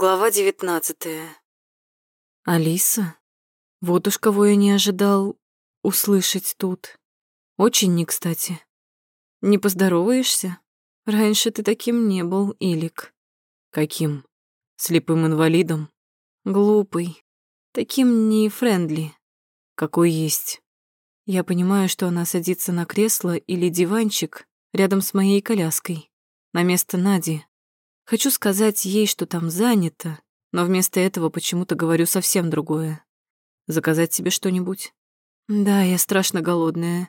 Глава девятнадцатая. Алиса? Вот уж кого я не ожидал услышать тут. Очень не кстати. Не поздороваешься? Раньше ты таким не был, Илик. Каким? Слепым инвалидом? Глупый. Таким не френдли. Какой есть. Я понимаю, что она садится на кресло или диванчик рядом с моей коляской, на место Нади. Хочу сказать ей, что там занято, но вместо этого почему-то говорю совсем другое. Заказать себе что-нибудь? Да, я страшно голодная.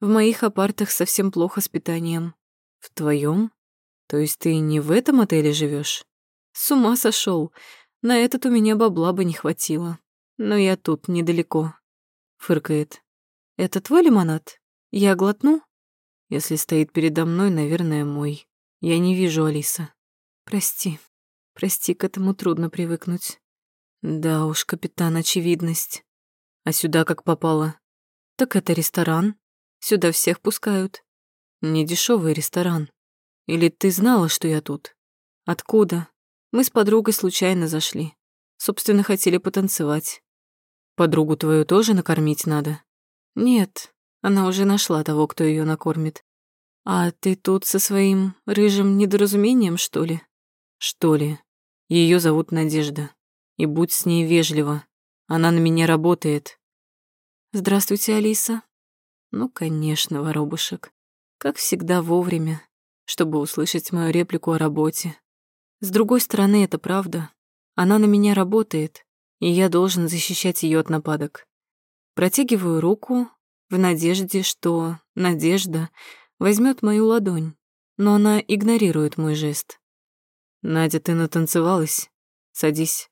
В моих апартах совсем плохо с питанием. В твоем? То есть ты не в этом отеле живешь? С ума сошел. На этот у меня бабла бы не хватило. Но я тут, недалеко. Фыркает. Это твой лимонад? Я глотну? Если стоит передо мной, наверное, мой. Я не вижу Алиса. Прости. Прости, к этому трудно привыкнуть. Да уж, капитан, очевидность. А сюда как попало? Так это ресторан. Сюда всех пускают. Не дешевый ресторан. Или ты знала, что я тут? Откуда? Мы с подругой случайно зашли. Собственно, хотели потанцевать. Подругу твою тоже накормить надо? Нет, она уже нашла того, кто ее накормит. А ты тут со своим рыжим недоразумением, что ли? Что ли? Ее зовут Надежда. И будь с ней вежлива. Она на меня работает. Здравствуйте, Алиса. Ну, конечно, воробушек. Как всегда вовремя, чтобы услышать мою реплику о работе. С другой стороны, это правда. Она на меня работает, и я должен защищать ее от нападок. Протягиваю руку в надежде, что Надежда возьмет мою ладонь, но она игнорирует мой жест. «Надя, ты натанцевалась? Садись».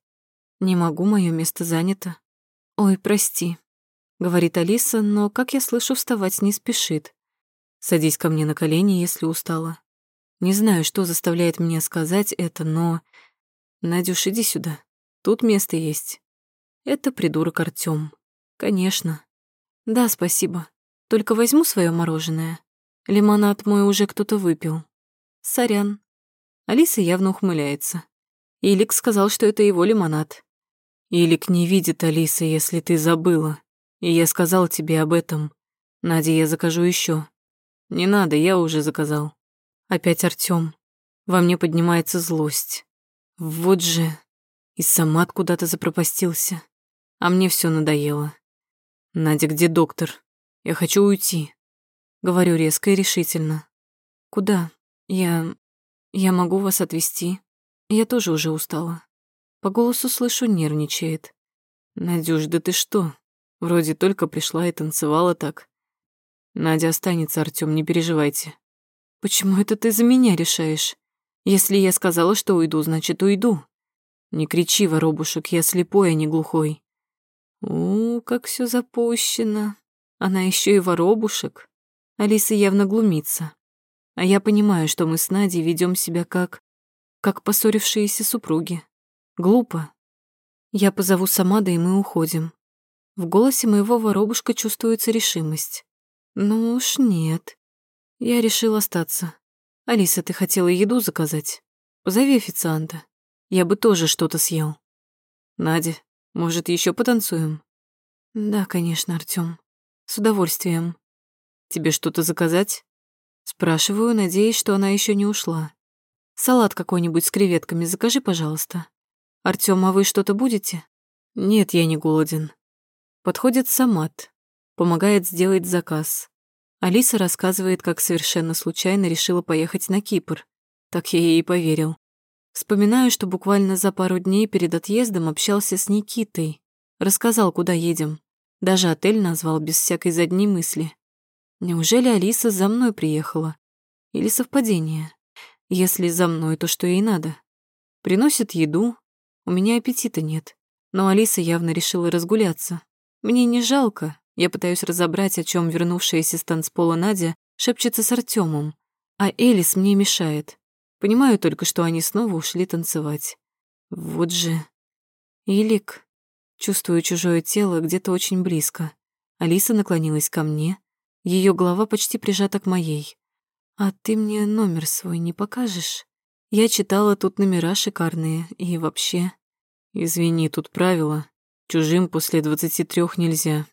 «Не могу, мое место занято». «Ой, прости», — говорит Алиса, но, как я слышу, вставать не спешит. «Садись ко мне на колени, если устала». Не знаю, что заставляет меня сказать это, но... «Надюш, иди сюда. Тут место есть». Это придурок Артём. Конечно. Да, спасибо. Только возьму свое мороженое. Лимонад мой уже кто-то выпил. Сорян. Алиса явно ухмыляется. Илик сказал, что это его лимонад. Илик не видит Алиса, если ты забыла. И я сказал тебе об этом. Надя, я закажу еще. Не надо, я уже заказал. Опять Артём. Во мне поднимается злость. Вот же. И сама куда-то запропастился. А мне все надоело. Надя, где доктор? Я хочу уйти. Говорю резко и решительно. Куда? Я... Я могу вас отвезти. Я тоже уже устала. По голосу слышу, нервничает. Надюш, да ты что? Вроде только пришла и танцевала так. Надя останется, Артём, не переживайте. Почему это ты за меня решаешь? Если я сказала, что уйду, значит, уйду. Не кричи, воробушек, я слепой, а не глухой. У, как все запущено. Она еще и воробушек. Алиса явно глумится. А я понимаю, что мы с Надей ведем себя как... как поссорившиеся супруги. Глупо. Я позову Самада, и мы уходим. В голосе моего воробушка чувствуется решимость. Ну уж нет. Я решил остаться. Алиса, ты хотела еду заказать? Позови официанта. Я бы тоже что-то съел. Надя, может, еще потанцуем? Да, конечно, Артём. С удовольствием. Тебе что-то заказать? Спрашиваю, надеясь, что она еще не ушла. Салат какой-нибудь с креветками закажи, пожалуйста. Артём, а вы что-то будете? Нет, я не голоден. Подходит Самат, помогает сделать заказ. Алиса рассказывает, как совершенно случайно решила поехать на Кипр. Так я ей и поверил. Вспоминаю, что буквально за пару дней перед отъездом общался с Никитой. Рассказал, куда едем. Даже отель назвал без всякой задней мысли. Неужели Алиса за мной приехала? Или совпадение? Если за мной, то что ей надо? Приносит еду. У меня аппетита нет. Но Алиса явно решила разгуляться. Мне не жалко. Я пытаюсь разобрать, о чем вернувшаяся с танцпола Надя шепчется с Артемом. А Элис мне мешает. Понимаю только, что они снова ушли танцевать. Вот же. Илик. Чувствую чужое тело где-то очень близко. Алиса наклонилась ко мне, ее голова почти прижата к моей. «А ты мне номер свой не покажешь? Я читала тут номера шикарные и вообще... Извини, тут правило. Чужим после двадцати трех нельзя.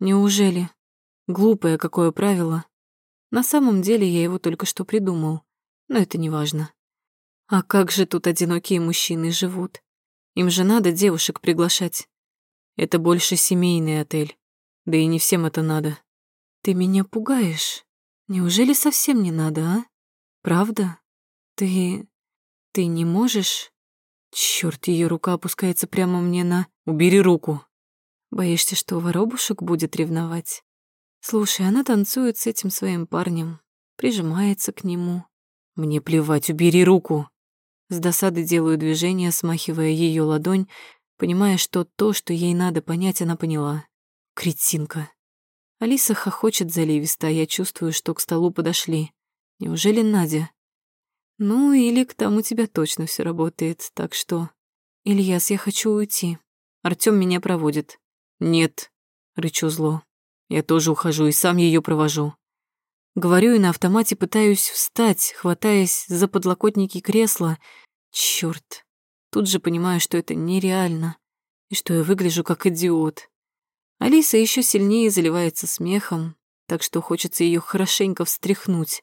Неужели? Глупое какое правило. На самом деле я его только что придумал, но это не важно. А как же тут одинокие мужчины живут? Им же надо девушек приглашать. Это больше семейный отель. Да и не всем это надо. Ты меня пугаешь. Неужели совсем не надо, а? Правда? Ты... ты не можешь? Чёрт, ее рука опускается прямо мне на... Убери руку. Боишься, что воробушек будет ревновать? Слушай, она танцует с этим своим парнем, прижимается к нему. Мне плевать, убери руку. С досады делаю движение, смахивая ее ладонь, понимая, что то, что ей надо понять, она поняла. Кретинка. Алиса хохочет заливисто, а я чувствую, что к столу подошли. Неужели Надя? Ну, или к тому тебя точно все работает, так что... Ильяс, я хочу уйти. Артём меня проводит. Нет, рычу зло. Я тоже ухожу и сам ее провожу. Говорю и на автомате пытаюсь встать, хватаясь за подлокотники кресла. Чёрт. Тут же понимаю, что это нереально и что я выгляжу как идиот. Алиса еще сильнее заливается смехом, так что хочется ее хорошенько встряхнуть.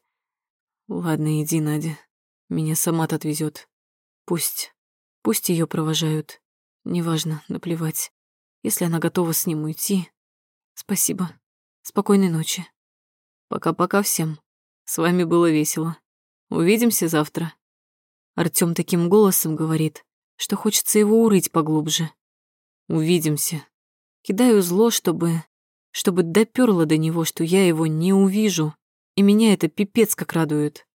Ладно, иди, Надя. Меня сама отвезет. Пусть. Пусть ее провожают. Неважно, наплевать. Если она готова с ним уйти. Спасибо. Спокойной ночи. Пока-пока всем. С вами было весело. Увидимся завтра. Артём таким голосом говорит, что хочется его урыть поглубже. Увидимся. Кидаю зло, чтобы... чтобы допёрло до него, что я его не увижу, и меня это пипец как радует.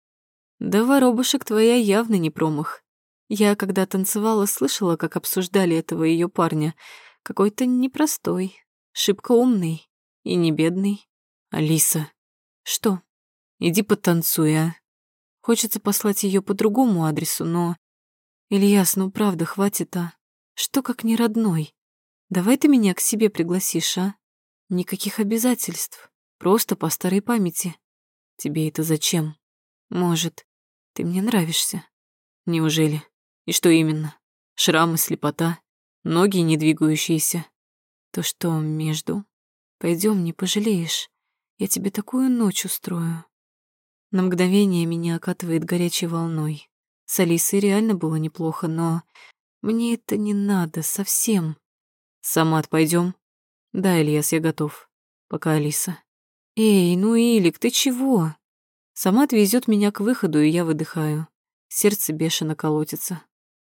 Да, воробушек твоя явно не промах. Я, когда танцевала, слышала, как обсуждали этого ее парня. Какой-то непростой, шибко умный и не бедный. Алиса. Что? Иди потанцуй, а? Хочется послать ее по другому адресу, но... Ильяс, ну правда, хватит, а? Что как не родной? Давай ты меня к себе пригласишь, а? Никаких обязательств. Просто по старой памяти. Тебе это зачем? Может, ты мне нравишься. Неужели? И что именно? Шрамы, слепота, ноги не двигающиеся. То, что между. Пойдем, не пожалеешь. Я тебе такую ночь устрою. На мгновение меня окатывает горячей волной. С Алисой реально было неплохо, но мне это не надо совсем. Самат, пойдем. Да, Ильяс, я готов. Пока, Алиса. Эй, ну, Илик, ты чего? Самат везет меня к выходу, и я выдыхаю. Сердце бешено колотится.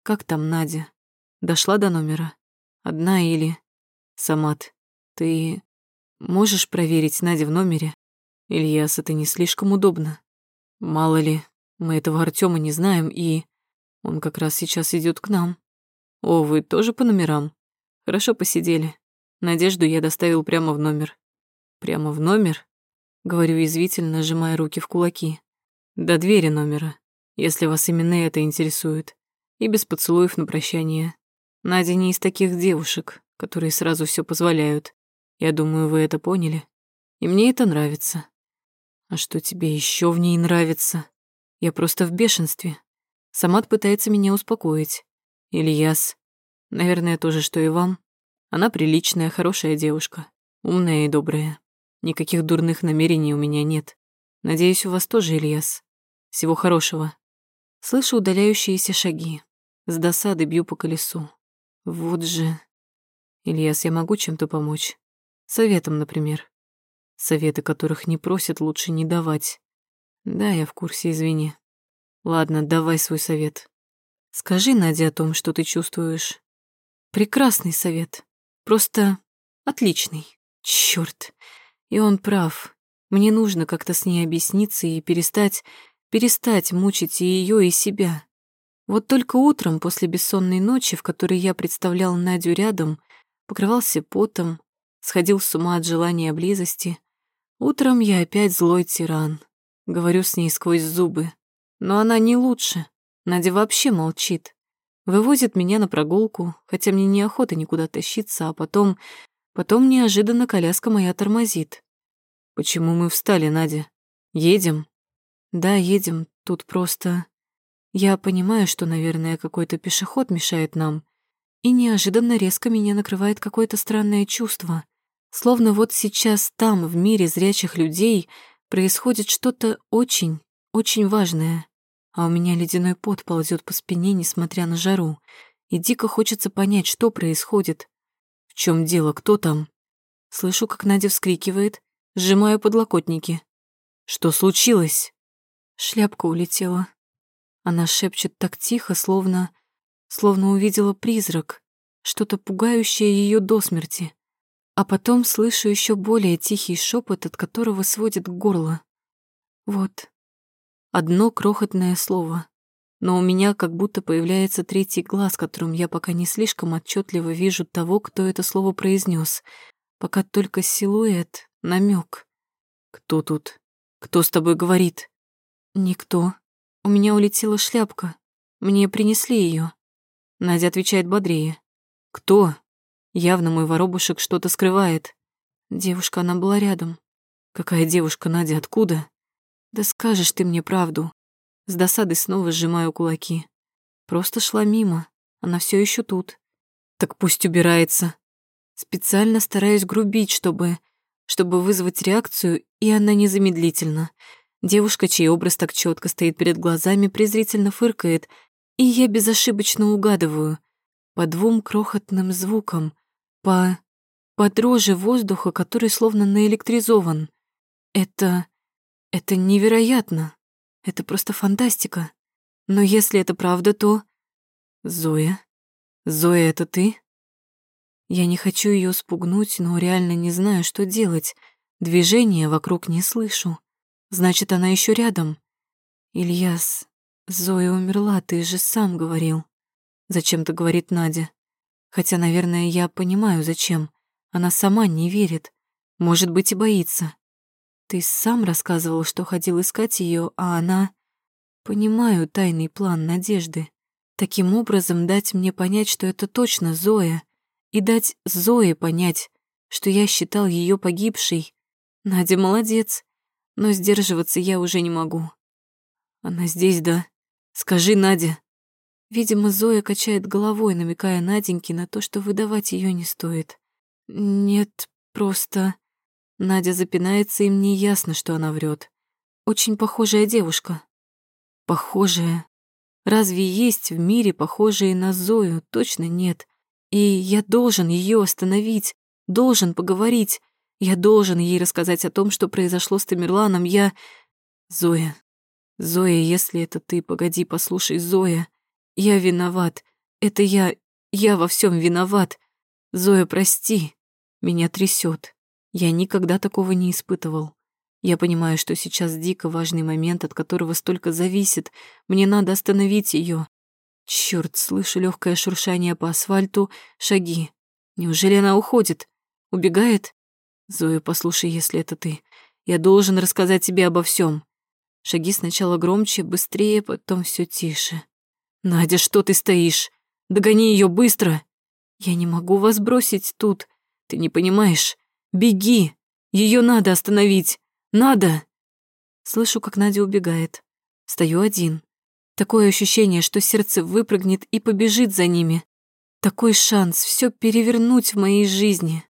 Как там Надя? Дошла до номера? Одна или... Самат, ты Можешь проверить Надя в номере? Ильяс, это не слишком удобно. Мало ли, мы этого Артема не знаем, и... Он как раз сейчас идет к нам. О, вы тоже по номерам? Хорошо посидели. Надежду я доставил прямо в номер. Прямо в номер? Говорю извительно, сжимая руки в кулаки. До двери номера, если вас именно это интересует. И без поцелуев на прощание. Надя не из таких девушек, которые сразу все позволяют. Я думаю, вы это поняли. И мне это нравится. А что тебе еще в ней нравится? Я просто в бешенстве. Самат пытается меня успокоить. Ильяс. Наверное, тоже, что и вам. Она приличная, хорошая девушка. Умная и добрая. Никаких дурных намерений у меня нет. Надеюсь, у вас тоже, Ильяс. Всего хорошего. Слышу удаляющиеся шаги. С досады бью по колесу. Вот же... Ильяс, я могу чем-то помочь? Советом, например. Советы, которых не просят, лучше не давать. Да, я в курсе, извини. Ладно, давай свой совет. Скажи Наде о том, что ты чувствуешь. Прекрасный совет. Просто отличный. Чёрт. И он прав. Мне нужно как-то с ней объясниться и перестать, перестать мучить и её, и себя. Вот только утром, после бессонной ночи, в которой я представлял Надю рядом, покрывался потом, сходил с ума от желания близости. Утром я опять злой тиран. Говорю с ней сквозь зубы. Но она не лучше. Надя вообще молчит. Вывозит меня на прогулку, хотя мне неохота никуда тащиться, а потом... Потом неожиданно коляска моя тормозит. «Почему мы встали, Надя? Едем?» «Да, едем. Тут просто...» Я понимаю, что, наверное, какой-то пешеход мешает нам, и неожиданно резко меня накрывает какое-то странное чувство, словно вот сейчас там, в мире зрячих людей, происходит что-то очень, очень важное, а у меня ледяной пот ползет по спине, несмотря на жару, и дико хочется понять, что происходит. В чем дело, кто там? Слышу, как Надя вскрикивает, сжимаю подлокотники. Что случилось? Шляпка улетела. Она шепчет так тихо, словно... словно увидела призрак, что-то пугающее ее до смерти. А потом слышу еще более тихий шепот, от которого сводит горло. Вот. Одно крохотное слово. Но у меня как будто появляется третий глаз, которым я пока не слишком отчетливо вижу того, кто это слово произнес. Пока только силуэт, намек. Кто тут? Кто с тобой говорит? Никто. У меня улетела шляпка. Мне принесли ее. Надя отвечает бодрее. Кто? Явно мой воробушек что-то скрывает. Девушка, она была рядом. Какая девушка, Надя, откуда? Да скажешь ты мне правду. С досадой снова сжимаю кулаки. Просто шла мимо. Она все еще тут. Так пусть убирается. Специально стараюсь грубить, чтобы... чтобы вызвать реакцию, и она незамедлительно. Девушка, чей образ так четко стоит перед глазами, презрительно фыркает, и я безошибочно угадываю. По двум крохотным звукам, по... по дрожи воздуха, который словно наэлектризован. Это... это невероятно. Это просто фантастика. Но если это правда, то... Зоя? Зоя, это ты? Я не хочу ее спугнуть, но реально не знаю, что делать. Движения вокруг не слышу. Значит, она еще рядом. Ильяс, Зоя умерла, ты же сам говорил. Зачем-то говорит Надя. Хотя, наверное, я понимаю, зачем. Она сама не верит. Может быть, и боится. Ты сам рассказывал, что ходил искать ее, а она... Понимаю тайный план Надежды. Таким образом дать мне понять, что это точно Зоя, и дать Зое понять, что я считал ее погибшей. Надя молодец но сдерживаться я уже не могу. Она здесь, да? Скажи, Надя. Видимо, Зоя качает головой, намекая Наденьке на то, что выдавать ее не стоит. Нет, просто... Надя запинается, и мне ясно, что она врет. Очень похожая девушка. Похожая. Разве есть в мире похожие на Зою? Точно нет. И я должен ее остановить, должен поговорить, я должен ей рассказать о том, что произошло с Тамерланом. Я... Зоя. Зоя, если это ты, погоди, послушай, Зоя. Я виноват. Это я... Я во всем виноват. Зоя, прости. Меня трясет. Я никогда такого не испытывал. Я понимаю, что сейчас дико важный момент, от которого столько зависит. Мне надо остановить ее. Черт, слышу легкое шуршание по асфальту, шаги. Неужели она уходит? Убегает? Зоя, послушай, если это ты. Я должен рассказать тебе обо всем. Шаги сначала громче, быстрее, потом все тише. Надя, что ты стоишь? Догони ее быстро. Я не могу вас бросить тут. Ты не понимаешь? Беги. Ее надо остановить. Надо. Слышу, как Надя убегает. Стою один. Такое ощущение, что сердце выпрыгнет и побежит за ними. Такой шанс все перевернуть в моей жизни.